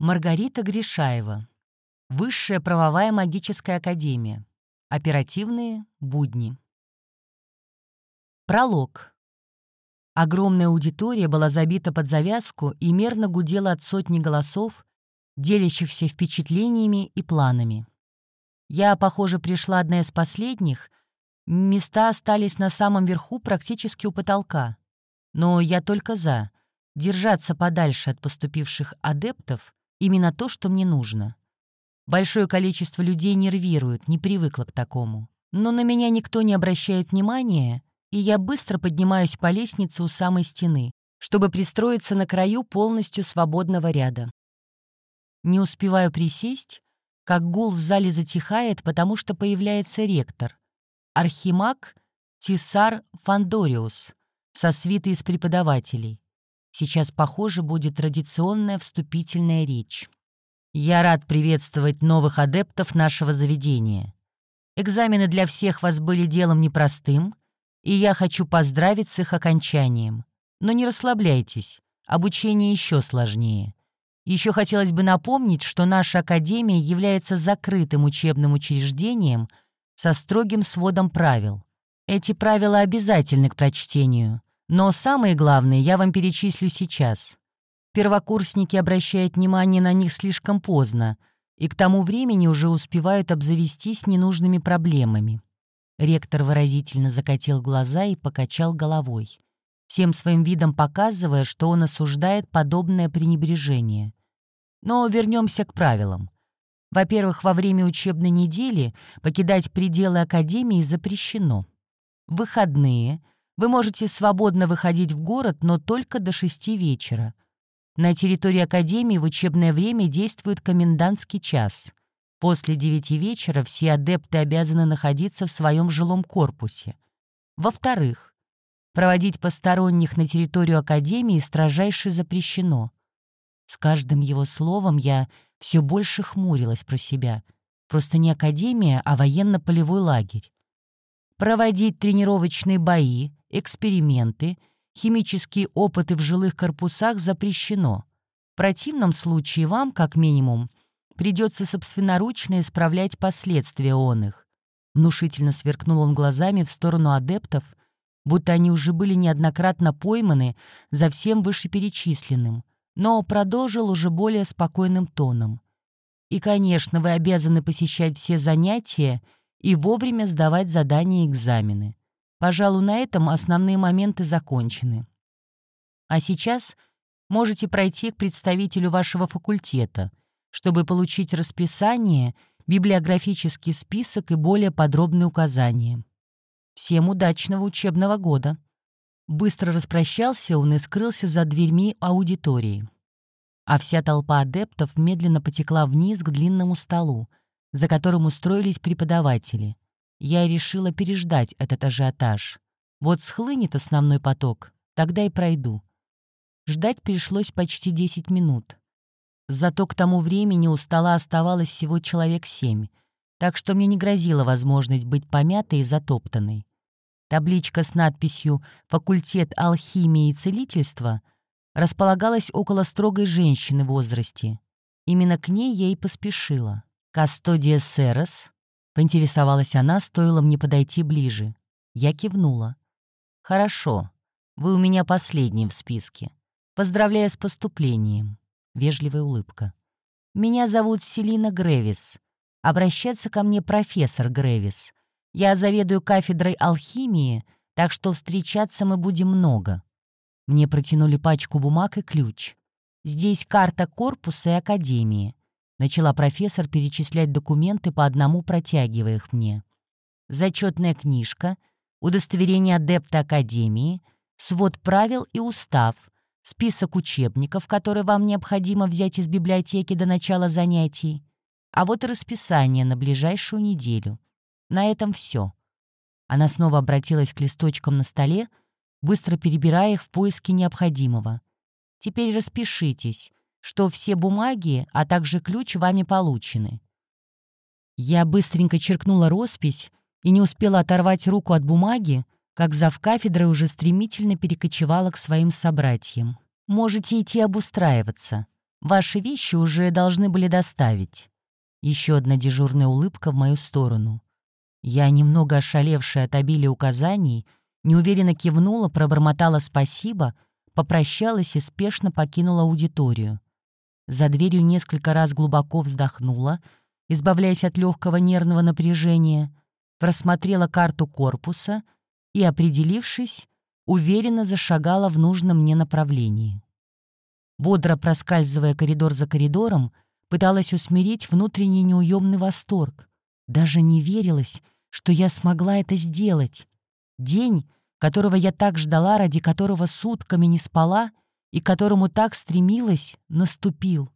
Маргарита Гришаева. Высшая правовая магическая академия. Оперативные будни. Пролог. Огромная аудитория была забита под завязку и мерно гудела от сотни голосов, делящихся впечатлениями и планами. Я, похоже, пришла одна из последних. Места остались на самом верху практически у потолка. Но я только за. Держаться подальше от поступивших адептов Именно то, что мне нужно. Большое количество людей нервирует, не привыкла к такому. Но на меня никто не обращает внимания, и я быстро поднимаюсь по лестнице у самой стены, чтобы пристроиться на краю полностью свободного ряда. Не успеваю присесть, как гул в зале затихает, потому что появляется ректор. Архимаг Тисар Фандориус со свитой из преподавателей. Сейчас, похоже, будет традиционная вступительная речь. Я рад приветствовать новых адептов нашего заведения. Экзамены для всех вас были делом непростым, и я хочу поздравить с их окончанием. Но не расслабляйтесь, обучение еще сложнее. Еще хотелось бы напомнить, что наша академия является закрытым учебным учреждением со строгим сводом правил. Эти правила обязательны к прочтению, но самые главные я вам перечислю сейчас. Первокурсники обращают внимание на них слишком поздно, и к тому времени уже успевают обзавестись ненужными проблемами. Ректор выразительно закатил глаза и покачал головой, всем своим видом показывая, что он осуждает подобное пренебрежение. Но вернемся к правилам. Во-первых, во время учебной недели покидать пределы Академии запрещено. Выходные — вы можете свободно выходить в город, но только до шести вечера. На территории Академии в учебное время действует комендантский час. После девяти вечера все адепты обязаны находиться в своем жилом корпусе. Во-вторых, проводить посторонних на территорию Академии строжайше запрещено. С каждым его словом я все больше хмурилась про себя. Просто не Академия, а военно-полевой лагерь. Проводить тренировочные бои, эксперименты, химические опыты в жилых корпусах запрещено. В противном случае вам, как минимум, придется собственноручно исправлять последствия он их. Внушительно сверкнул он глазами в сторону адептов, будто они уже были неоднократно пойманы за всем вышеперечисленным, но продолжил уже более спокойным тоном. И, конечно, вы обязаны посещать все занятия и вовремя сдавать задания и экзамены. Пожалуй, на этом основные моменты закончены. А сейчас можете пройти к представителю вашего факультета, чтобы получить расписание, библиографический список и более подробные указания. Всем удачного учебного года. Быстро распрощался он и скрылся за дверьми аудитории. А вся толпа адептов медленно потекла вниз к длинному столу, за которым устроились преподаватели — я решила переждать этот ажиотаж. Вот схлынет основной поток, тогда и пройду. Ждать пришлось почти 10 минут. Зато к тому времени у стола оставалось всего человек семь, так что мне не грозила возможность быть помятой и затоптанной. Табличка с надписью «Факультет алхимии и целительства» располагалась около строгой женщины в возрасте. Именно к ней я и поспешила. «Кастодия Серос», Поинтересовалась она, стоило мне подойти ближе. Я кивнула. «Хорошо. Вы у меня последний в списке. Поздравляю с поступлением». Вежливая улыбка. «Меня зовут Селина Гревис. Обращаться ко мне профессор Гревис. Я заведую кафедрой алхимии, так что встречаться мы будем много». Мне протянули пачку бумаг и ключ. Здесь карта корпуса и академии. Начала профессор перечислять документы по одному, протягивая их мне. Зачетная книжка, удостоверение адепта Академии, свод правил и устав, список учебников, которые вам необходимо взять из библиотеки до начала занятий, а вот и расписание на ближайшую неделю. На этом все. Она снова обратилась к листочкам на столе, быстро перебирая их в поиске необходимого. «Теперь распишитесь что все бумаги, а также ключ вами получены. Я быстренько черкнула роспись и не успела оторвать руку от бумаги, как зав кафедры уже стремительно перекочевала к своим собратьям. «Можете идти обустраиваться. Ваши вещи уже должны были доставить». Еще одна дежурная улыбка в мою сторону. Я, немного ошалевшая от обилия указаний, неуверенно кивнула, пробормотала спасибо, попрощалась и спешно покинула аудиторию. За дверью несколько раз глубоко вздохнула, избавляясь от легкого нервного напряжения, просмотрела карту корпуса и, определившись, уверенно зашагала в нужном мне направлении. Бодро проскальзывая коридор за коридором, пыталась усмирить внутренний неуемный восторг. Даже не верилось, что я смогла это сделать. День, которого я так ждала, ради которого сутками не спала — и которому так стремилась, наступил.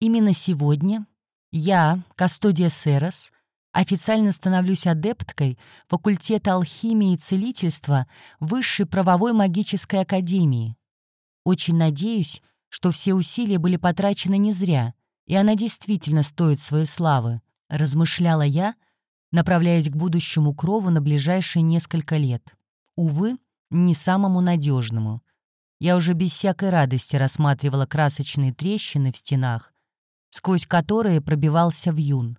Именно сегодня я, Кастодия Серос, официально становлюсь адепткой факультета алхимии и целительства Высшей правовой магической академии. Очень надеюсь, что все усилия были потрачены не зря, и она действительно стоит своей славы, размышляла я, направляясь к будущему крову на ближайшие несколько лет. Увы, не самому надежному. Я уже без всякой радости рассматривала красочные трещины в стенах, сквозь которые пробивался вьюн.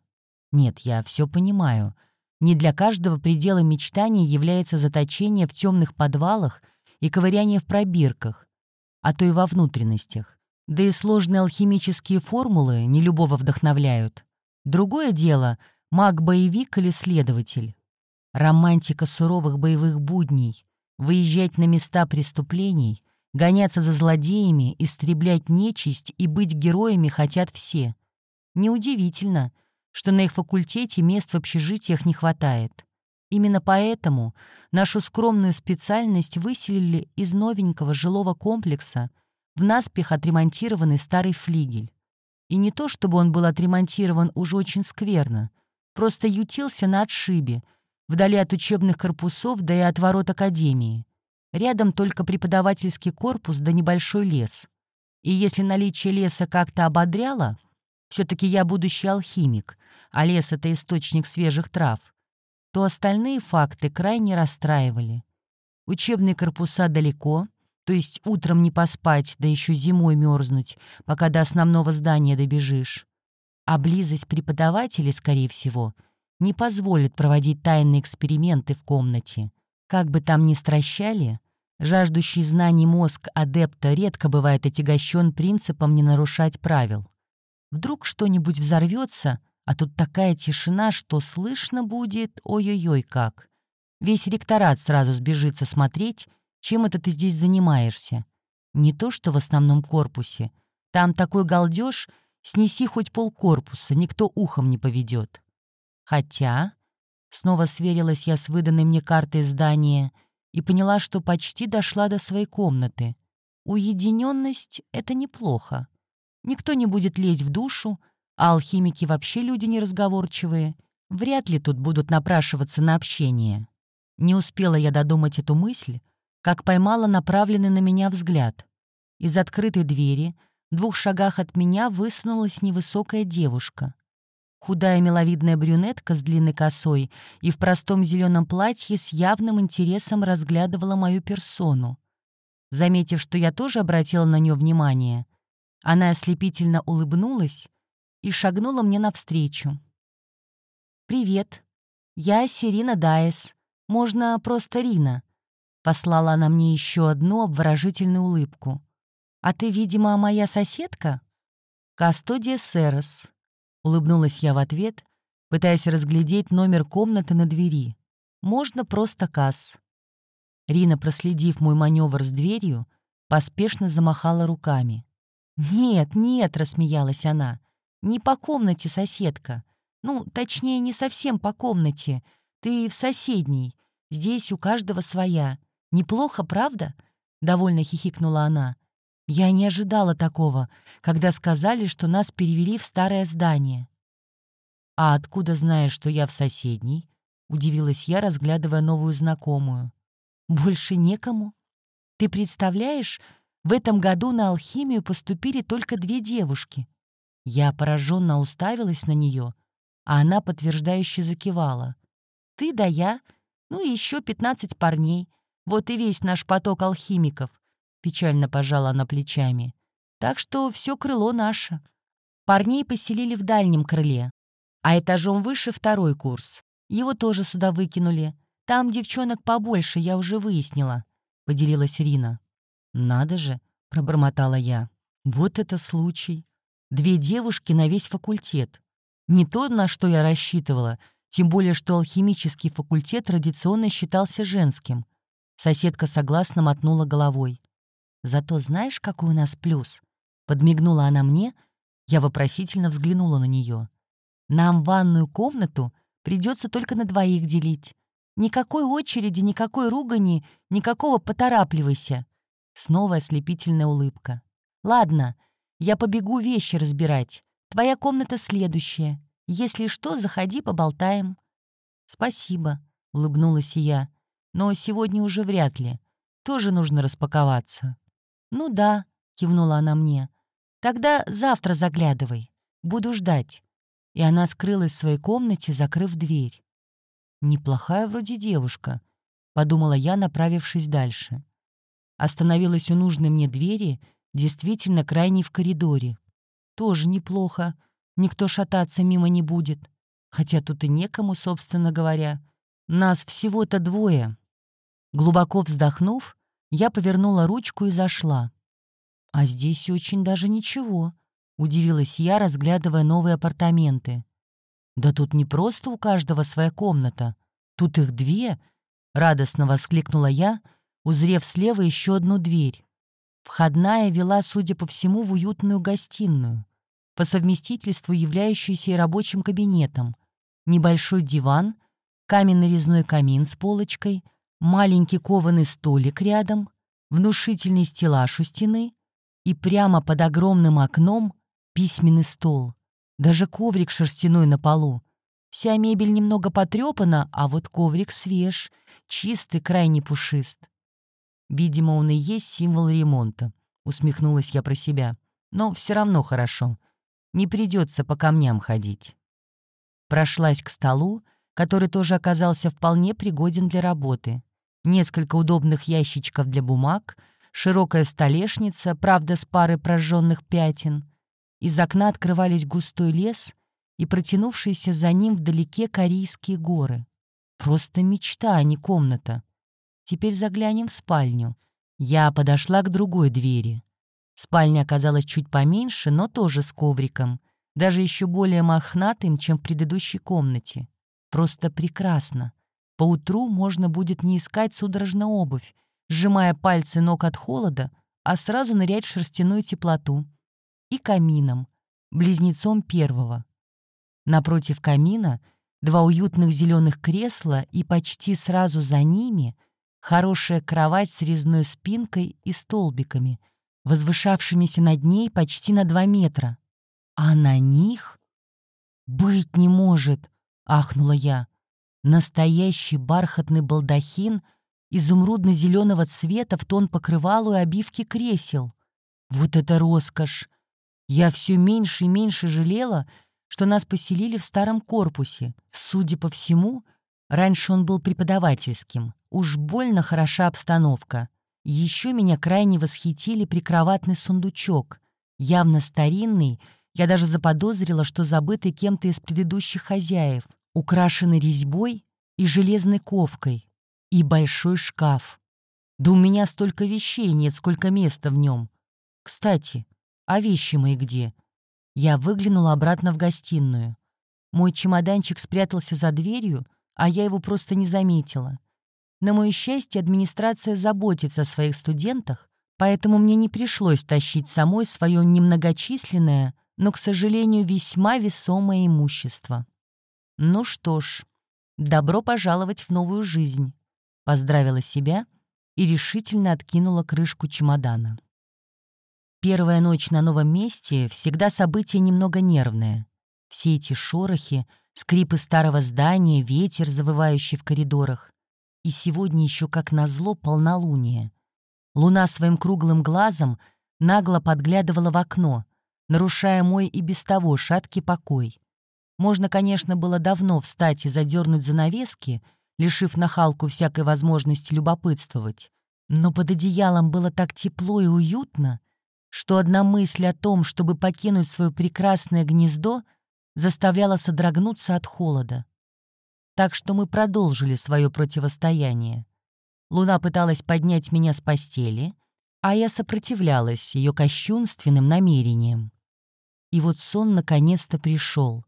Нет, я все понимаю. Не для каждого предела мечтаний является заточение в темных подвалах и ковыряние в пробирках, а то и во внутренностях. Да и сложные алхимические формулы не любого вдохновляют. Другое дело — маг-боевик или следователь. Романтика суровых боевых будней, выезжать на места преступлений, Гоняться за злодеями, истреблять нечисть и быть героями хотят все. Неудивительно, что на их факультете мест в общежитиях не хватает. Именно поэтому нашу скромную специальность выселили из новенького жилого комплекса в наспех отремонтированный старый флигель. И не то, чтобы он был отремонтирован уже очень скверно, просто ютился на отшибе, вдали от учебных корпусов, да и от ворот академии. Рядом только преподавательский корпус да небольшой лес. И если наличие леса как-то ободряло, все-таки я будущий алхимик, а лес — это источник свежих трав, то остальные факты крайне расстраивали. Учебные корпуса далеко, то есть утром не поспать, да еще зимой мерзнуть, пока до основного здания добежишь. А близость преподавателей, скорее всего, не позволит проводить тайные эксперименты в комнате. Как бы там ни стращали, Жаждущий знаний мозг адепта редко бывает отягощен принципом не нарушать правил. Вдруг что-нибудь взорвется, а тут такая тишина, что слышно будет ой-ой-ой как. Весь ректорат сразу сбежится смотреть, чем это ты здесь занимаешься. Не то что в основном корпусе. Там такой галдеж, снеси хоть полкорпуса, никто ухом не поведет. Хотя, снова сверилась я с выданной мне картой здания — и поняла, что почти дошла до своей комнаты. Уединенность — это неплохо. Никто не будет лезть в душу, а алхимики вообще люди неразговорчивые. Вряд ли тут будут напрашиваться на общение. Не успела я додумать эту мысль, как поймала направленный на меня взгляд. Из открытой двери в двух шагах от меня высунулась невысокая девушка. Худая миловидная брюнетка с длинной косой и в простом зеленом платье с явным интересом разглядывала мою персону. Заметив, что я тоже обратила на нее внимание, она ослепительно улыбнулась и шагнула мне навстречу. «Привет, я Сирина Дайес, можно просто Рина», — послала она мне еще одну обворожительную улыбку. «А ты, видимо, моя соседка?» «Кастодия Серос», Улыбнулась я в ответ, пытаясь разглядеть номер комнаты на двери. «Можно просто касс». Рина, проследив мой маневр с дверью, поспешно замахала руками. «Нет, нет», — рассмеялась она, — «не по комнате, соседка. Ну, точнее, не совсем по комнате. Ты в соседней. Здесь у каждого своя. Неплохо, правда?» — довольно хихикнула она. Я не ожидала такого, когда сказали, что нас перевели в старое здание. «А откуда знаешь, что я в соседней?» — удивилась я, разглядывая новую знакомую. «Больше некому. Ты представляешь, в этом году на алхимию поступили только две девушки». Я пораженно уставилась на нее, а она подтверждающе закивала. «Ты да я, ну и еще пятнадцать парней. Вот и весь наш поток алхимиков. Печально пожала она плечами. Так что все крыло наше. Парней поселили в дальнем крыле, а этажом выше второй курс. Его тоже сюда выкинули. Там девчонок побольше, я уже выяснила», — поделилась Рина. «Надо же», — пробормотала я. «Вот это случай. Две девушки на весь факультет. Не то, на что я рассчитывала, тем более, что алхимический факультет традиционно считался женским. Соседка согласно мотнула головой. «Зато знаешь, какой у нас плюс?» Подмигнула она мне, я вопросительно взглянула на нее. «Нам ванную комнату придется только на двоих делить. Никакой очереди, никакой ругани, никакого поторапливайся». Снова ослепительная улыбка. «Ладно, я побегу вещи разбирать. Твоя комната следующая. Если что, заходи, поболтаем». «Спасибо», — улыбнулась я. «Но сегодня уже вряд ли. Тоже нужно распаковаться». «Ну да», — кивнула она мне. «Тогда завтра заглядывай. Буду ждать». И она скрылась в своей комнате, закрыв дверь. «Неплохая вроде девушка», — подумала я, направившись дальше. Остановилась у нужной мне двери, действительно крайней в коридоре. Тоже неплохо. Никто шататься мимо не будет. Хотя тут и некому, собственно говоря. Нас всего-то двое. Глубоко вздохнув, я повернула ручку и зашла. А здесь очень даже ничего, удивилась я, разглядывая новые апартаменты. Да тут не просто у каждого своя комната, тут их две, радостно воскликнула я, узрев слева еще одну дверь. Входная вела, судя по всему, в уютную гостиную по совместительству являющийся и рабочим кабинетом, небольшой диван, каменный резной камин с полочкой, маленький кованый столик рядом, внушительный стеллаж у стены и прямо под огромным окном письменный стол, даже коврик шерстяной на полу. Вся мебель немного потрепана, а вот коврик свеж, чистый, крайне пушист. Видимо, он и есть символ ремонта, усмехнулась я про себя. Но все равно хорошо не придется по камням ходить. Прошлась к столу, который тоже оказался вполне пригоден для работы. Несколько удобных ящичков для бумаг, широкая столешница, правда, с парой прожженных пятен. Из окна открывались густой лес и протянувшиеся за ним вдалеке Корейские горы. Просто мечта, а не комната. Теперь заглянем в спальню. Я подошла к другой двери. Спальня оказалась чуть поменьше, но тоже с ковриком, даже еще более мохнатым, чем в предыдущей комнате. Просто прекрасно. Поутру можно будет не искать судорожно обувь, сжимая пальцы ног от холода, а сразу нырять в шерстяную теплоту. И камином, близнецом первого. Напротив камина два уютных зеленых кресла и почти сразу за ними хорошая кровать с резной спинкой и столбиками — возвышавшимися над ней почти на два метра. А на них... «Быть не может!» — ахнула я. Настоящий бархатный балдахин изумрудно-зеленого цвета в тон покрывалу и обивки кресел. Вот это роскошь! Я все меньше и меньше жалела, что нас поселили в старом корпусе. Судя по всему, раньше он был преподавательским. Уж больно хороша обстановка. Еще меня крайне восхитили прикроватный сундучок, явно старинный, я даже заподозрила, что забытый кем-то из предыдущих хозяев, украшенный резьбой и железной ковкой, и большой шкаф. Да у меня столько вещей нет, сколько места в нем. Кстати, а вещи мои где? Я выглянула обратно в гостиную. Мой чемоданчик спрятался за дверью, а я его просто не заметила. На мое счастье, администрация заботится о своих студентах, поэтому мне не пришлось тащить самой свое немногочисленное, но, к сожалению, весьма весомое имущество. Ну что ж, добро пожаловать в новую жизнь, поздравила себя и решительно откинула крышку чемодана. Первая ночь на новом месте всегда событие немного нервное. Все эти шорохи, скрипы старого здания, ветер, завывающий в коридорах. И сегодня еще как назло полнолуние. Луна своим круглым глазом нагло подглядывала в окно, нарушая мой и без того шаткий покой. Можно, конечно, было давно встать и задернуть занавески, лишив нахалку всякой возможности любопытствовать, но под одеялом было так тепло и уютно, что одна мысль о том, чтобы покинуть свое прекрасное гнездо, заставляла содрогнуться от холода. Так что мы продолжили свое противостояние. Луна пыталась поднять меня с постели, а я сопротивлялась ее кощунственным намерениям. И вот сон наконец-то пришел.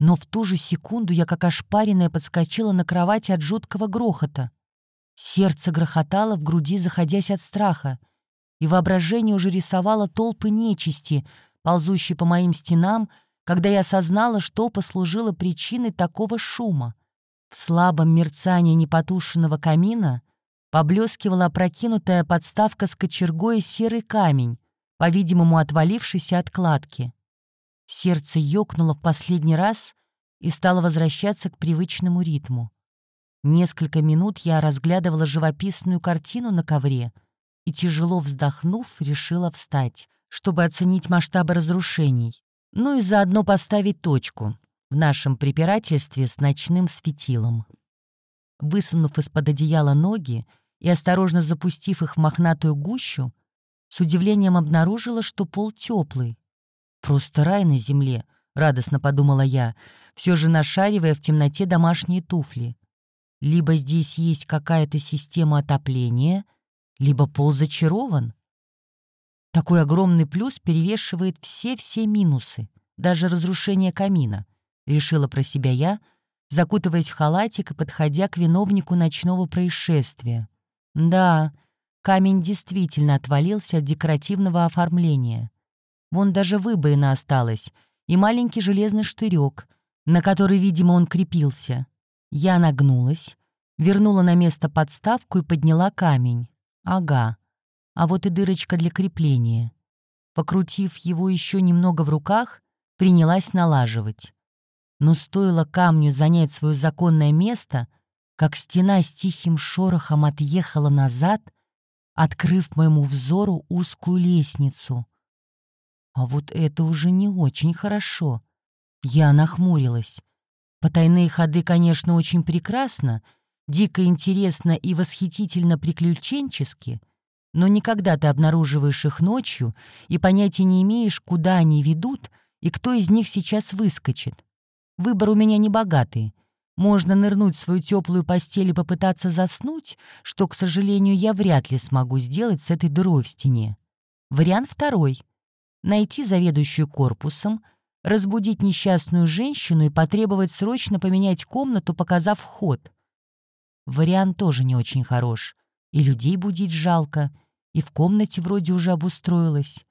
Но в ту же секунду я, как ошпаренная, подскочила на кровати от жуткого грохота. Сердце грохотало в груди, заходясь от страха — и воображение уже рисовало толпы нечисти, ползущие по моим стенам, когда я осознала, что послужило причиной такого шума. В слабом мерцании непотушенного камина поблескивала опрокинутая подставка с кочергой и серый камень, по-видимому, отвалившийся от кладки. Сердце ёкнуло в последний раз и стало возвращаться к привычному ритму. Несколько минут я разглядывала живописную картину на ковре — и, тяжело вздохнув, решила встать, чтобы оценить масштабы разрушений, ну и заодно поставить точку в нашем препирательстве с ночным светилом. Высунув из-под одеяла ноги и осторожно запустив их в мохнатую гущу, с удивлением обнаружила, что пол теплый. «Просто рай на земле», — радостно подумала я, все же нашаривая в темноте домашние туфли. «Либо здесь есть какая-то система отопления, либо пол зачарован. Такой огромный плюс перевешивает все-все минусы, даже разрушение камина, решила про себя я, закутываясь в халатик и подходя к виновнику ночного происшествия. Да, камень действительно отвалился от декоративного оформления. Вон даже выбоина осталась и маленький железный штырек, на который, видимо, он крепился. Я нагнулась, вернула на место подставку и подняла камень. Ага, а вот и дырочка для крепления. Покрутив его еще немного в руках, принялась налаживать. Но стоило камню занять свое законное место, как стена с тихим шорохом отъехала назад, открыв моему взору узкую лестницу. А вот это уже не очень хорошо. Я нахмурилась. Потайные ходы, конечно, очень прекрасно, дико интересно и восхитительно приключенчески, но никогда ты обнаруживаешь их ночью и понятия не имеешь, куда они ведут и кто из них сейчас выскочит. Выбор у меня не богатый. Можно нырнуть в свою теплую постель и попытаться заснуть, что, к сожалению, я вряд ли смогу сделать с этой дырой в стене. Вариант второй — найти заведующую корпусом, разбудить несчастную женщину и потребовать срочно поменять комнату, показав вход. Вариант тоже не очень хорош. И людей будить жалко, и в комнате вроде уже обустроилась.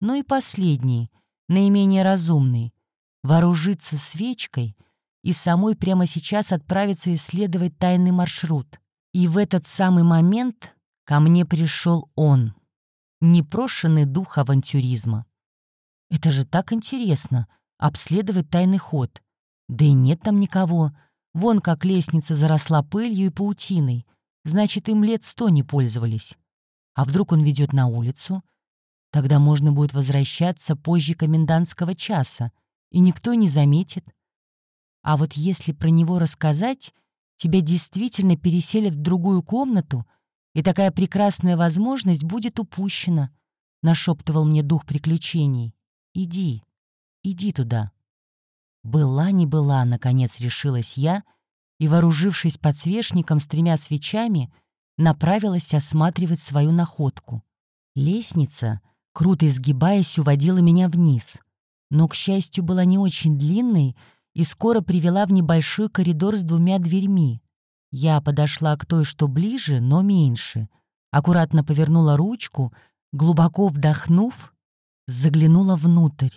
Ну и последний, наименее разумный — вооружиться свечкой и самой прямо сейчас отправиться исследовать тайный маршрут. И в этот самый момент ко мне пришел он, непрошенный дух авантюризма. Это же так интересно — обследовать тайный ход. Да и нет там никого — Вон как лестница заросла пылью и паутиной. Значит, им лет сто не пользовались. А вдруг он ведет на улицу? Тогда можно будет возвращаться позже комендантского часа, и никто не заметит. А вот если про него рассказать, тебя действительно переселят в другую комнату, и такая прекрасная возможность будет упущена, — нашептывал мне дух приключений. Иди, иди туда. Была не была, наконец решилась я, и, вооружившись подсвечником с тремя свечами, направилась осматривать свою находку. Лестница, круто изгибаясь, уводила меня вниз, но, к счастью, была не очень длинной и скоро привела в небольшой коридор с двумя дверьми. Я подошла к той, что ближе, но меньше, аккуратно повернула ручку, глубоко вдохнув, заглянула внутрь.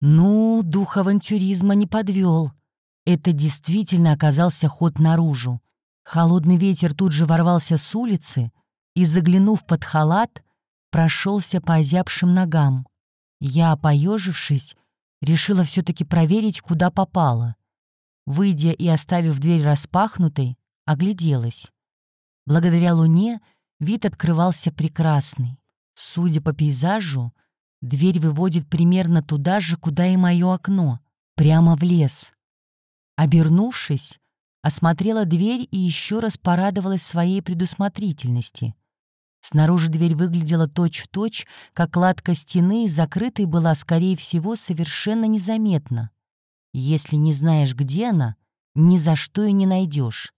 Ну, дух авантюризма не подвел. Это действительно оказался ход наружу. Холодный ветер тут же ворвался с улицы и, заглянув под халат, прошелся по озябшим ногам. Я, поежившись, решила все-таки проверить, куда попала. Выйдя и оставив дверь распахнутой, огляделась. Благодаря луне вид открывался прекрасный. Судя по пейзажу, Дверь выводит примерно туда же, куда и мое окно, прямо в лес. Обернувшись, осмотрела дверь и еще раз порадовалась своей предусмотрительности. Снаружи дверь выглядела точь-в-точь, точь, как кладка стены, и закрытой была, скорее всего, совершенно незаметно. Если не знаешь, где она, ни за что и не найдешь.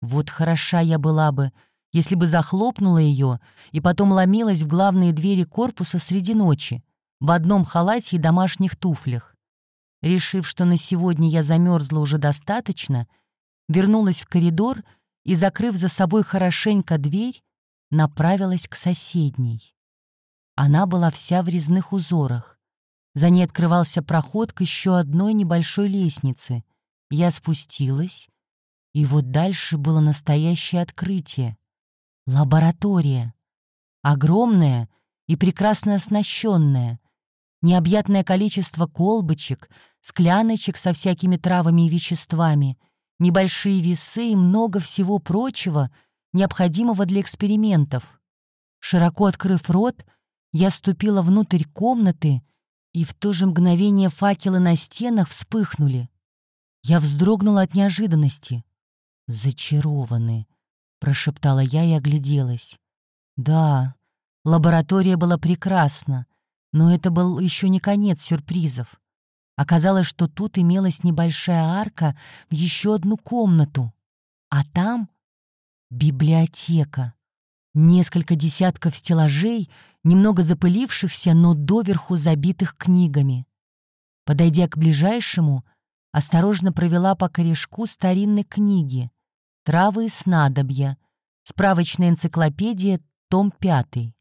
Вот хороша я была бы, если бы захлопнула ее и потом ломилась в главные двери корпуса среди ночи, в одном халате и домашних туфлях. Решив, что на сегодня я замерзла уже достаточно, вернулась в коридор и, закрыв за собой хорошенько дверь, направилась к соседней. Она была вся в резных узорах. За ней открывался проход к еще одной небольшой лестнице. Я спустилась, и вот дальше было настоящее открытие. Лаборатория. Огромная и прекрасно оснащенная. Необъятное количество колбочек, скляночек со всякими травами и веществами, небольшие весы и много всего прочего — необходимого для экспериментов. Широко открыв рот, я ступила внутрь комнаты, и в то же мгновение факелы на стенах вспыхнули. Я вздрогнула от неожиданности. «Зачарованы», — прошептала я и огляделась. «Да, лаборатория была прекрасна, но это был еще не конец сюрпризов. Оказалось, что тут имелась небольшая арка в еще одну комнату, а там Библиотека. Несколько десятков стеллажей, немного запылившихся, но доверху забитых книгами. Подойдя к ближайшему, осторожно провела по корешку старинной книги «Травы и снадобья», справочная энциклопедия, том пятый.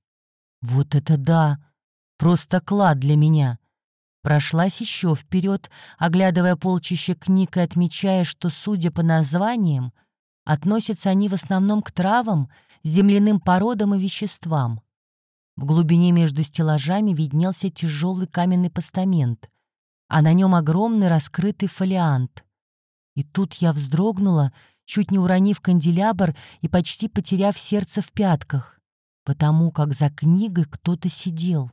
Вот это да! Просто клад для меня. Прошлась еще вперед, оглядывая полчища книг и отмечая, что, судя по названиям, Относятся они в основном к травам, земляным породам и веществам. В глубине между стеллажами виднелся тяжелый каменный постамент, а на нем огромный раскрытый фолиант. И тут я вздрогнула, чуть не уронив канделябр и почти потеряв сердце в пятках, потому как за книгой кто-то сидел.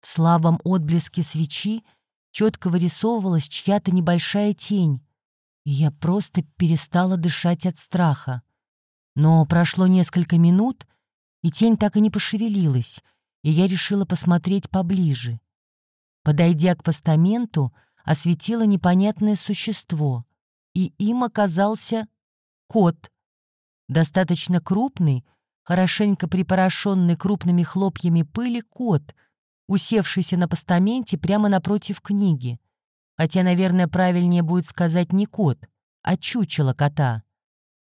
В слабом отблеске свечи четко вырисовывалась чья-то небольшая тень, и я просто перестала дышать от страха. Но прошло несколько минут, и тень так и не пошевелилась, и я решила посмотреть поближе. Подойдя к постаменту, осветила непонятное существо, и им оказался кот. Достаточно крупный, хорошенько припорошенный крупными хлопьями пыли кот, усевшийся на постаменте прямо напротив книги. Хотя, наверное, правильнее будет сказать не кот, а чучело кота.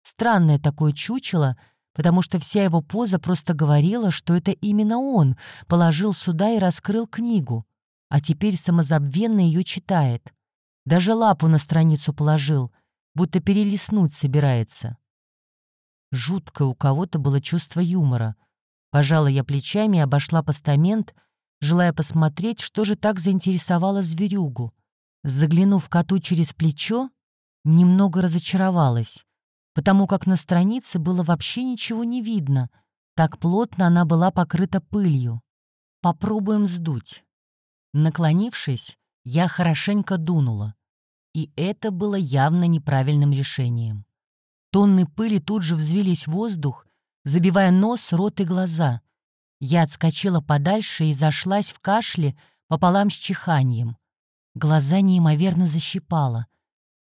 Странное такое чучело, потому что вся его поза просто говорила, что это именно он положил сюда и раскрыл книгу, а теперь самозабвенно ее читает. Даже лапу на страницу положил, будто перелистнуть собирается. Жуткое у кого-то было чувство юмора. Пожала я плечами и обошла постамент, желая посмотреть, что же так заинтересовало зверюгу. Заглянув коту через плечо, немного разочаровалась, потому как на странице было вообще ничего не видно, так плотно она была покрыта пылью. Попробуем сдуть. Наклонившись, я хорошенько дунула, и это было явно неправильным решением. Тонны пыли тут же взвились в воздух, забивая нос, рот и глаза. Я отскочила подальше и зашлась в кашле пополам с чиханием. Глаза неимоверно защипало.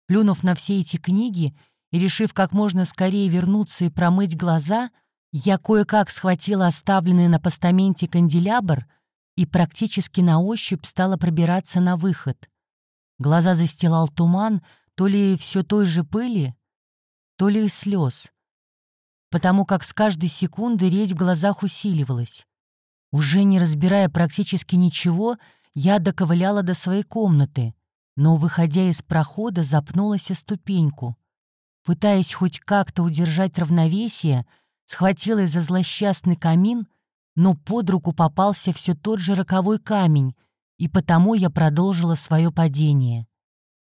Плюнув на все эти книги и решив как можно скорее вернуться и промыть глаза, я кое-как схватила оставленный на постаменте канделябр и практически на ощупь стала пробираться на выход. Глаза застилал туман, то ли все той же пыли, то ли слез, потому как с каждой секунды резь в глазах усиливалась. Уже не разбирая практически ничего, я доковыляла до своей комнаты, но, выходя из прохода, запнулась о ступеньку. Пытаясь хоть как-то удержать равновесие, схватилась за злосчастный камин, но под руку попался все тот же роковой камень, и потому я продолжила свое падение.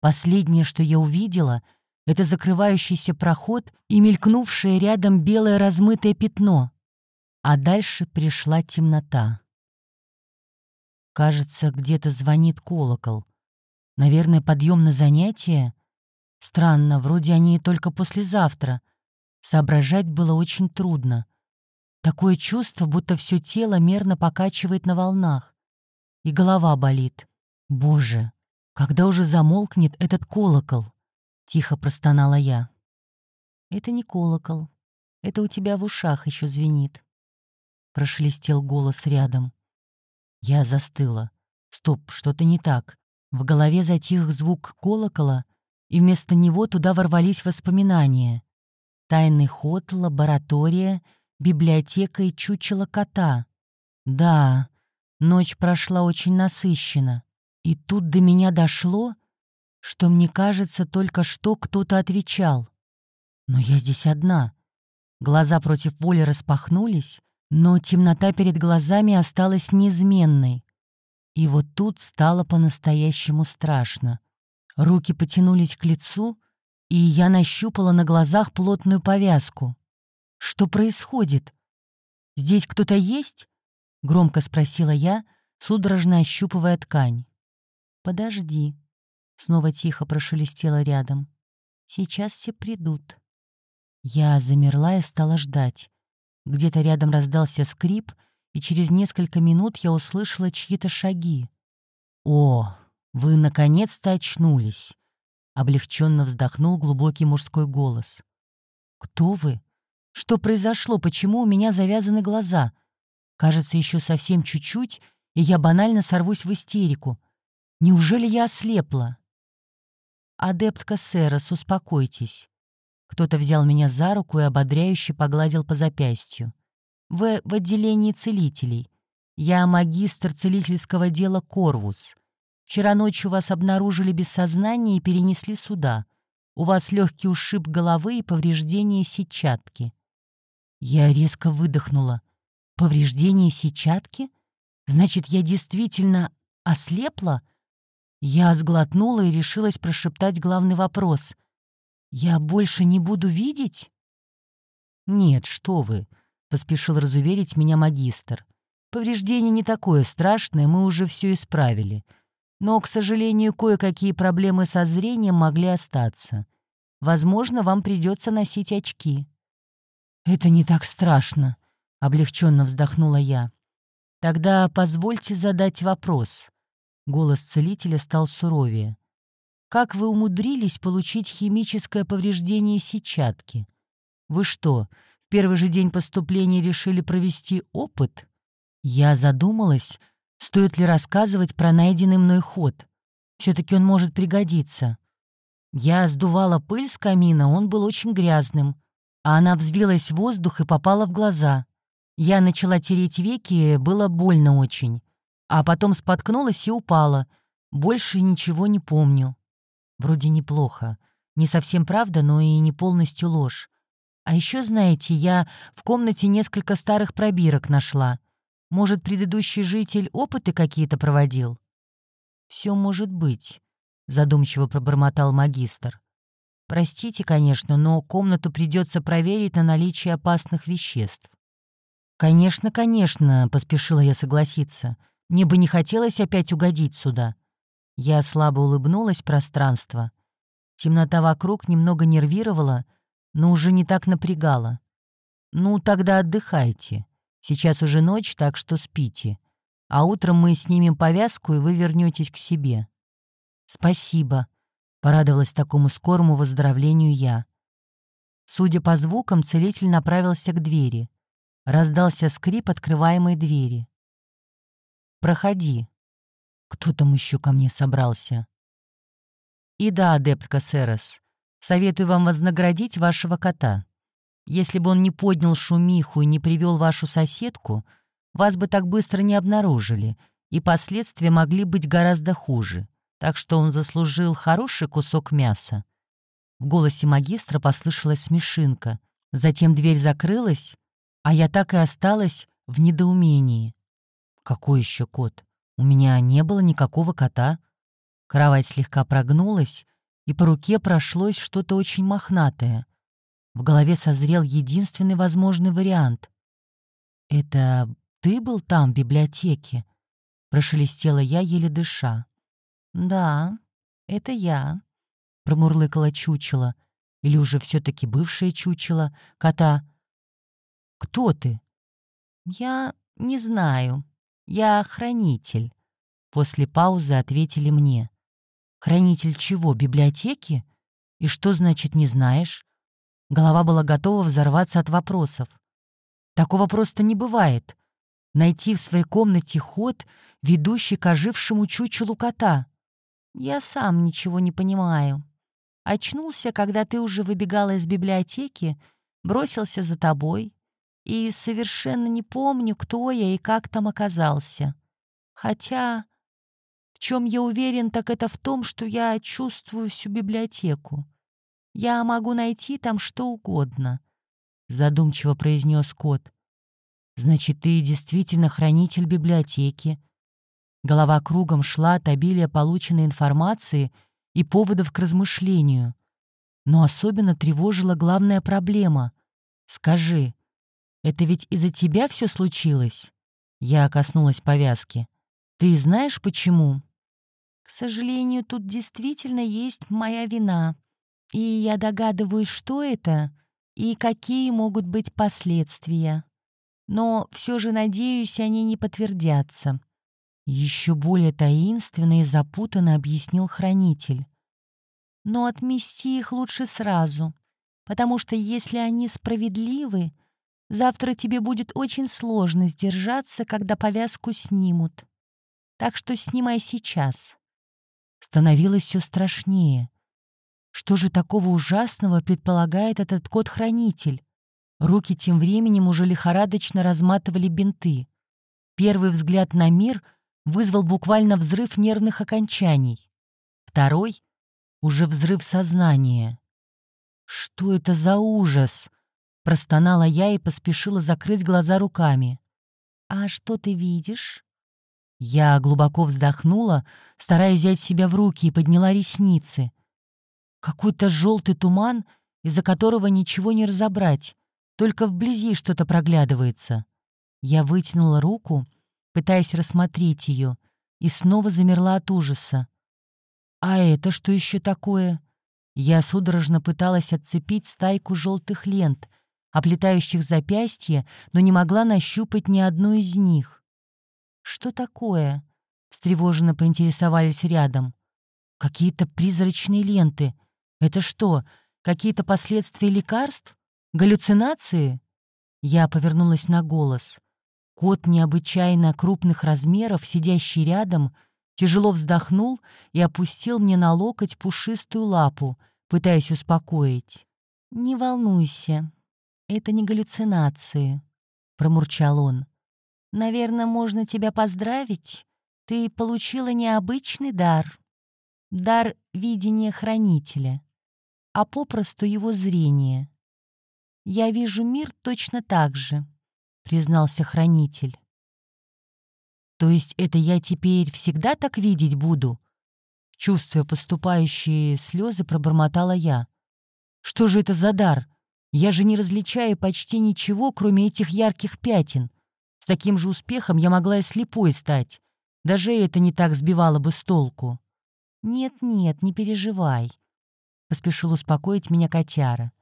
Последнее, что я увидела, это закрывающийся проход и мелькнувшее рядом белое размытое пятно. А дальше пришла темнота. Кажется, где-то звонит колокол. Наверное, подъем на занятия? Странно, вроде они только послезавтра. Соображать было очень трудно. Такое чувство, будто все тело мерно покачивает на волнах. И голова болит. Боже, когда уже замолкнет этот колокол? Тихо простонала я. Это не колокол. Это у тебя в ушах еще звенит. Прошелестел голос рядом. Я застыла. Стоп, что-то не так. В голове затих звук колокола, и вместо него туда ворвались воспоминания. Тайный ход, лаборатория, библиотека и чучело кота. Да, ночь прошла очень насыщенно. И тут до меня дошло, что мне кажется, только что кто-то отвечал. Но я здесь одна. Глаза против воли распахнулись, но темнота перед глазами осталась неизменной. И вот тут стало по-настоящему страшно. Руки потянулись к лицу, и я нащупала на глазах плотную повязку. «Что происходит? Здесь кто-то есть?» — громко спросила я, судорожно ощупывая ткань. «Подожди», — снова тихо прошелестело рядом. «Сейчас все придут». Я замерла и стала ждать. Где-то рядом раздался скрип — и через несколько минут я услышала чьи-то шаги. «О, вы наконец-то очнулись!» — облегченно вздохнул глубокий мужской голос. «Кто вы? Что произошло? Почему у меня завязаны глаза? Кажется, еще совсем чуть-чуть, и я банально сорвусь в истерику. Неужели я ослепла?» «Адептка Серос, успокойтесь». Кто-то взял меня за руку и ободряюще погладил по запястью. Вы в отделении целителей. Я магистр целительского дела Корвус. Вчера ночью вас обнаружили без сознания и перенесли сюда. У вас легкий ушиб головы и повреждение сетчатки». Я резко выдохнула. «Повреждение сетчатки? Значит, я действительно ослепла?» Я сглотнула и решилась прошептать главный вопрос. «Я больше не буду видеть?» «Нет, что вы. — поспешил разуверить меня магистр. «Повреждение не такое страшное, мы уже все исправили. Но, к сожалению, кое-какие проблемы со зрением могли остаться. Возможно, вам придется носить очки». «Это не так страшно», — облегченно вздохнула я. «Тогда позвольте задать вопрос». Голос целителя стал суровее. «Как вы умудрились получить химическое повреждение сетчатки? Вы что, первый же день поступления решили провести опыт, я задумалась, стоит ли рассказывать про найденный мной ход. все таки он может пригодиться. Я сдувала пыль с камина, он был очень грязным, а она взвилась в воздух и попала в глаза. Я начала тереть веки, было больно очень. А потом споткнулась и упала. Больше ничего не помню. Вроде неплохо. Не совсем правда, но и не полностью ложь. А еще, знаете, я в комнате несколько старых пробирок нашла. Может, предыдущий житель опыты какие-то проводил? Все может быть, задумчиво пробормотал магистр. Простите, конечно, но комнату придется проверить на наличие опасных веществ. Конечно, конечно, поспешила я согласиться. Мне бы не хотелось опять угодить сюда. Я слабо улыбнулась пространство. Темнота вокруг немного нервировала, но уже не так напрягало. «Ну, тогда отдыхайте. Сейчас уже ночь, так что спите. А утром мы снимем повязку, и вы вернетесь к себе». «Спасибо», — порадовалась такому скорому выздоровлению я. Судя по звукам, целитель направился к двери. Раздался скрип открываемой двери. «Проходи». Кто там еще ко мне собрался? «И да, адепт Кассерос, Советую вам вознаградить вашего кота. Если бы он не поднял шумиху и не привел вашу соседку, вас бы так быстро не обнаружили, и последствия могли быть гораздо хуже. Так что он заслужил хороший кусок мяса. В голосе магистра послышалась смешинка. Затем дверь закрылась, а я так и осталась в недоумении. Какой еще кот? У меня не было никакого кота. Кровать слегка прогнулась, и по руке прошлось что-то очень мохнатое. В голове созрел единственный возможный вариант. «Это ты был там, в библиотеке?» — прошелестела я, еле дыша. «Да, это я», — промурлыкала чучело. Или уже все таки бывшее чучело, кота. «Кто ты?» «Я не знаю. Я хранитель», — после паузы ответили мне. «Хранитель чего, библиотеки? И что значит «не знаешь»?» Голова была готова взорваться от вопросов. Такого просто не бывает. Найти в своей комнате ход, ведущий к ожившему чучелу кота. Я сам ничего не понимаю. Очнулся, когда ты уже выбегала из библиотеки, бросился за тобой, и совершенно не помню, кто я и как там оказался. Хотя, в чем я уверен, так это в том, что я чувствую всю библиотеку. Я могу найти там что угодно, — задумчиво произнес кот. Значит, ты действительно хранитель библиотеки. Голова кругом шла от обилия полученной информации и поводов к размышлению. Но особенно тревожила главная проблема. Скажи, это ведь из-за тебя все случилось? Я коснулась повязки. Ты знаешь, почему? К сожалению, тут действительно есть моя вина. И я догадываюсь, что это и какие могут быть последствия но все же, надеюсь, они не подтвердятся. Еще более таинственно и запутанно объяснил хранитель. Но отмести их лучше сразу, потому что если они справедливы, завтра тебе будет очень сложно сдержаться, когда повязку снимут. Так что снимай сейчас. Становилось все страшнее. Что же такого ужасного предполагает этот кот-хранитель? Руки тем временем уже лихорадочно разматывали бинты. Первый взгляд на мир вызвал буквально взрыв нервных окончаний. Второй — уже взрыв сознания. «Что это за ужас?» — простонала я и поспешила закрыть глаза руками. «А что ты видишь?» Я глубоко вздохнула, стараясь взять себя в руки, и подняла ресницы. Какой-то желтый туман, из-за которого ничего не разобрать. Только вблизи что-то проглядывается. Я вытянула руку, пытаясь рассмотреть ее, и снова замерла от ужаса. «А это что еще такое?» Я судорожно пыталась отцепить стайку желтых лент, оплетающих запястье, но не могла нащупать ни одну из них. «Что такое?» — встревоженно поинтересовались рядом. «Какие-то призрачные ленты. Это что, какие-то последствия лекарств?» Галлюцинации? Я повернулась на голос. Кот необычайно крупных размеров, сидящий рядом, тяжело вздохнул и опустил мне на локоть пушистую лапу, пытаясь успокоить. «Не волнуйся, это не галлюцинации», — промурчал он. «Наверное, можно тебя поздравить. Ты получила необычный дар. Дар видения хранителя, а попросту его зрение. «Я вижу мир точно так же», — признался хранитель. «То есть это я теперь всегда так видеть буду?» Чувствуя поступающие слезы, пробормотала я. «Что же это за дар? Я же не различаю почти ничего, кроме этих ярких пятен. С таким же успехом я могла и слепой стать. Даже это не так сбивало бы с толку». «Нет-нет, не переживай», — поспешил успокоить меня котяра.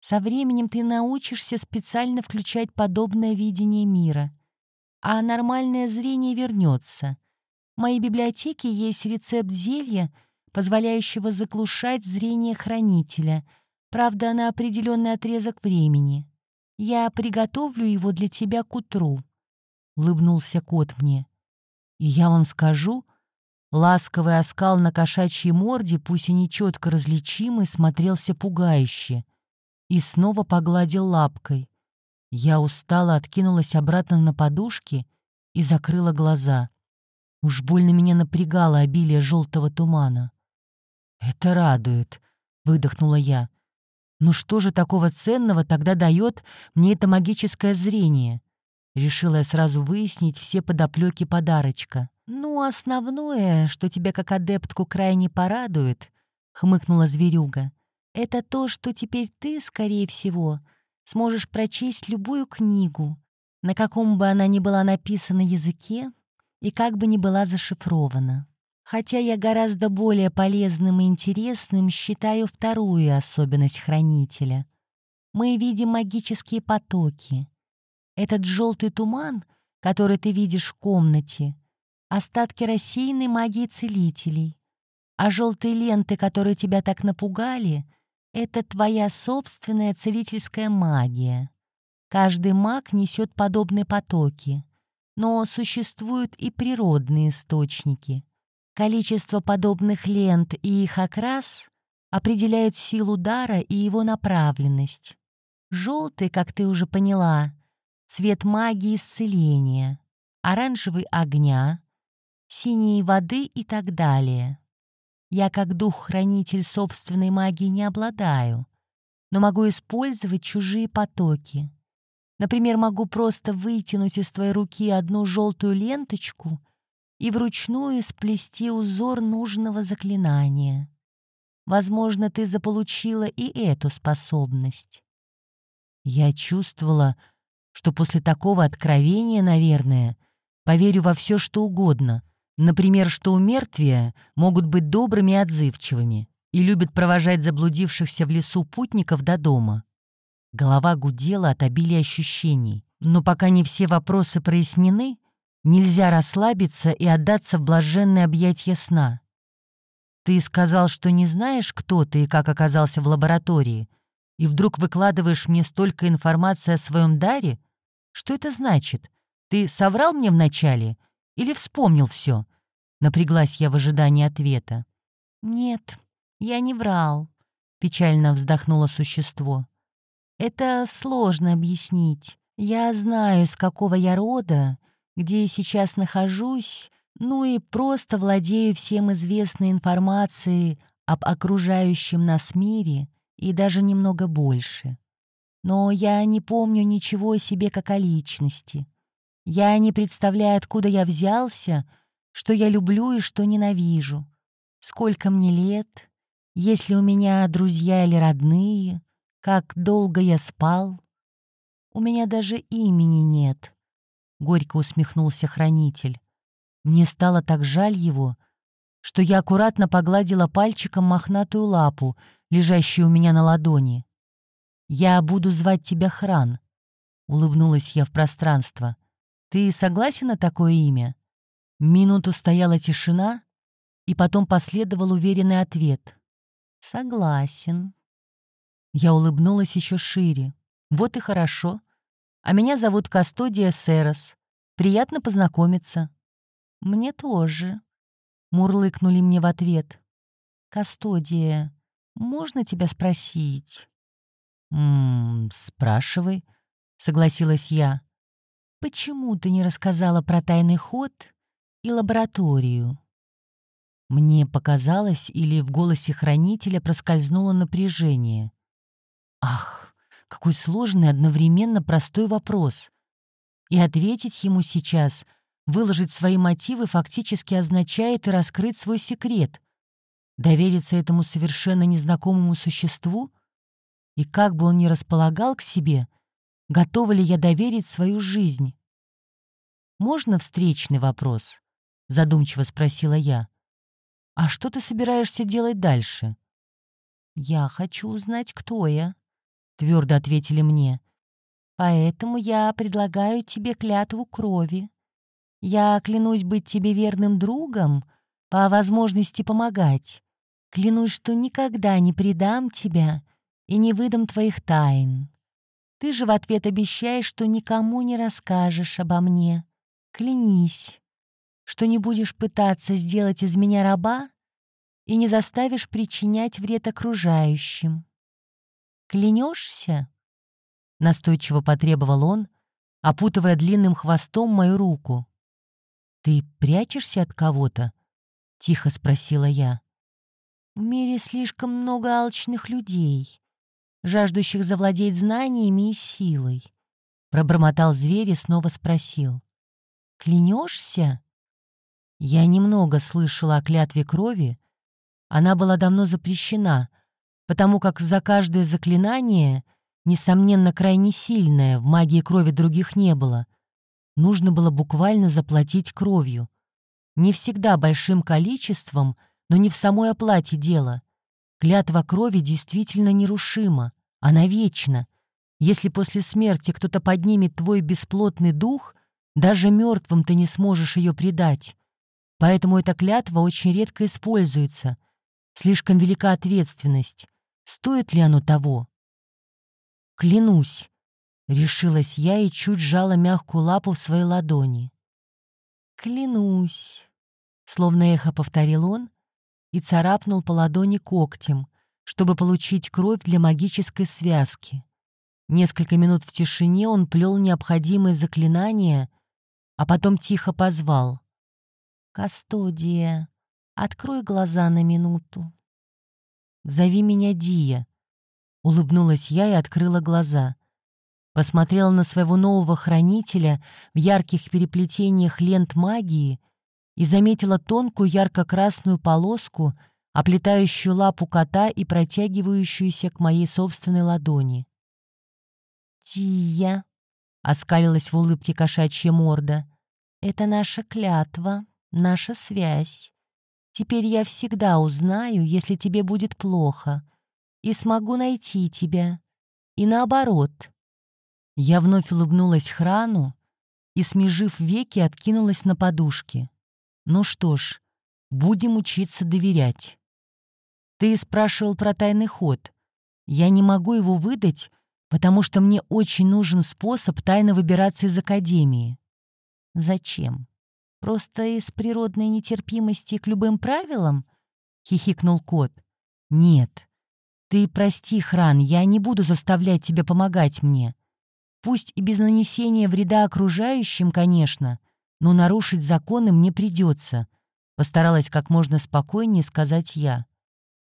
Со временем ты научишься специально включать подобное видение мира. А нормальное зрение вернется. В моей библиотеке есть рецепт зелья, позволяющего заглушать зрение хранителя, правда, на определенный отрезок времени. Я приготовлю его для тебя к утру», — улыбнулся кот мне. «И я вам скажу...» Ласковый оскал на кошачьей морде, пусть и нечетко различимый, смотрелся пугающе и снова погладил лапкой. Я устало откинулась обратно на подушки и закрыла глаза. Уж больно меня напрягало обилие желтого тумана. «Это радует», — выдохнула я. «Ну что же такого ценного тогда дает мне это магическое зрение?» Решила я сразу выяснить все подоплеки подарочка. «Ну, основное, что тебя как адептку крайне порадует», — хмыкнула зверюга, это то, что теперь ты, скорее всего, сможешь прочесть любую книгу, на каком бы она ни была написана языке и как бы ни была зашифрована. Хотя я гораздо более полезным и интересным считаю вторую особенность хранителя. Мы видим магические потоки. Этот желтый туман, который ты видишь в комнате, остатки рассеянной магии целителей. А желтые ленты, которые тебя так напугали, это твоя собственная целительская магия. Каждый маг несет подобные потоки, но существуют и природные источники. Количество подобных лент и их окрас определяют силу дара и его направленность. Желтый, как ты уже поняла, цвет магии исцеления, оранжевый — огня, синей воды и так далее. Я как дух-хранитель собственной магии не обладаю, но могу использовать чужие потоки. Например, могу просто вытянуть из твоей руки одну желтую ленточку и вручную сплести узор нужного заклинания. Возможно, ты заполучила и эту способность. Я чувствовала, что после такого откровения, наверное, поверю во все, что угодно, Например, что у мертвия могут быть добрыми и отзывчивыми и любят провожать заблудившихся в лесу путников до дома. Голова гудела от обилия ощущений, но пока не все вопросы прояснены, нельзя расслабиться и отдаться в блаженное объятие сна. Ты сказал, что не знаешь, кто ты и как оказался в лаборатории, и вдруг выкладываешь мне столько информации о своем даре? Что это значит? Ты соврал мне вначале или вспомнил все? Напряглась я в ожидании ответа. «Нет, я не врал», — печально вздохнуло существо. «Это сложно объяснить. Я знаю, с какого я рода, где я сейчас нахожусь, ну и просто владею всем известной информацией об окружающем нас мире и даже немного больше. Но я не помню ничего о себе как о личности. Я не представляю, откуда я взялся — что я люблю и что ненавижу, сколько мне лет, есть ли у меня друзья или родные, как долго я спал. У меня даже имени нет, — горько усмехнулся хранитель. Мне стало так жаль его, что я аккуратно погладила пальчиком мохнатую лапу, лежащую у меня на ладони. «Я буду звать тебя Хран», — улыбнулась я в пространство. «Ты согласен на такое имя?» Минуту стояла тишина, и потом последовал уверенный ответ. «Согласен». Я улыбнулась еще шире. «Вот и хорошо. А меня зовут Кастодия Серос. Приятно познакомиться». «Мне тоже», — мурлыкнули мне в ответ. «Кастодия, можно тебя спросить?» «М -м, спрашивай», — согласилась я. «Почему ты не рассказала про тайный ход и лабораторию. Мне показалось, или в голосе хранителя проскользнуло напряжение. Ах, какой сложный одновременно простой вопрос. И ответить ему сейчас, выложить свои мотивы фактически означает и раскрыть свой секрет. Довериться этому совершенно незнакомому существу? И как бы он ни располагал к себе, готова ли я доверить свою жизнь? Можно встречный вопрос? задумчиво спросила я. «А что ты собираешься делать дальше?» «Я хочу узнать, кто я», — твердо ответили мне. «Поэтому я предлагаю тебе клятву крови. Я клянусь быть тебе верным другом, по возможности помогать. Клянусь, что никогда не предам тебя и не выдам твоих тайн. Ты же в ответ обещаешь, что никому не расскажешь обо мне. Клянись» что не будешь пытаться сделать из меня раба и не заставишь причинять вред окружающим. Клянешься? Настойчиво потребовал он, опутывая длинным хвостом мою руку. «Ты прячешься от кого-то?» — тихо спросила я. «В мире слишком много алчных людей, жаждущих завладеть знаниями и силой», — пробормотал зверь и снова спросил. «Клянешься?» Я немного слышала о клятве крови. Она была давно запрещена, потому как за каждое заклинание, несомненно, крайне сильное, в магии крови других не было, нужно было буквально заплатить кровью. Не всегда большим количеством, но не в самой оплате дело. Клятва крови действительно нерушима, она вечна. Если после смерти кто-то поднимет твой бесплотный дух, даже мертвым ты не сможешь ее предать. Поэтому эта клятва очень редко используется. Слишком велика ответственность. Стоит ли оно того? Клянусь, решилась я и чуть сжала мягкую лапу в своей ладони. Клянусь, словно эхо повторил он и царапнул по ладони когтем, чтобы получить кровь для магической связки. Несколько минут в тишине он плел необходимые заклинания, а потом тихо позвал. «Кастодия, открой глаза на минуту». «Зови меня Дия», — улыбнулась я и открыла глаза. Посмотрела на своего нового хранителя в ярких переплетениях лент магии и заметила тонкую ярко-красную полоску, оплетающую лапу кота и протягивающуюся к моей собственной ладони. «Дия», — оскалилась в улыбке кошачья морда, — «это наша клятва» наша связь. Теперь я всегда узнаю, если тебе будет плохо, и смогу найти тебя. И наоборот. Я вновь улыбнулась Храну и, смежив веки, откинулась на подушки. Ну что ж, будем учиться доверять. Ты спрашивал про тайный ход. Я не могу его выдать, потому что мне очень нужен способ тайно выбираться из Академии. Зачем? Просто из природной нетерпимости к любым правилам?» — хихикнул кот. «Нет. Ты прости, Хран, я не буду заставлять тебя помогать мне. Пусть и без нанесения вреда окружающим, конечно, но нарушить законы мне придется», — постаралась как можно спокойнее сказать я.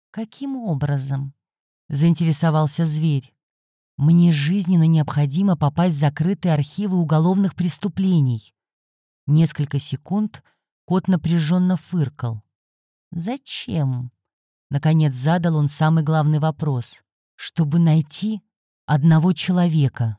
«Каким образом?» — заинтересовался зверь. «Мне жизненно необходимо попасть в закрытые архивы уголовных преступлений». Несколько секунд кот напряженно фыркал. «Зачем?» Наконец задал он самый главный вопрос. «Чтобы найти одного человека».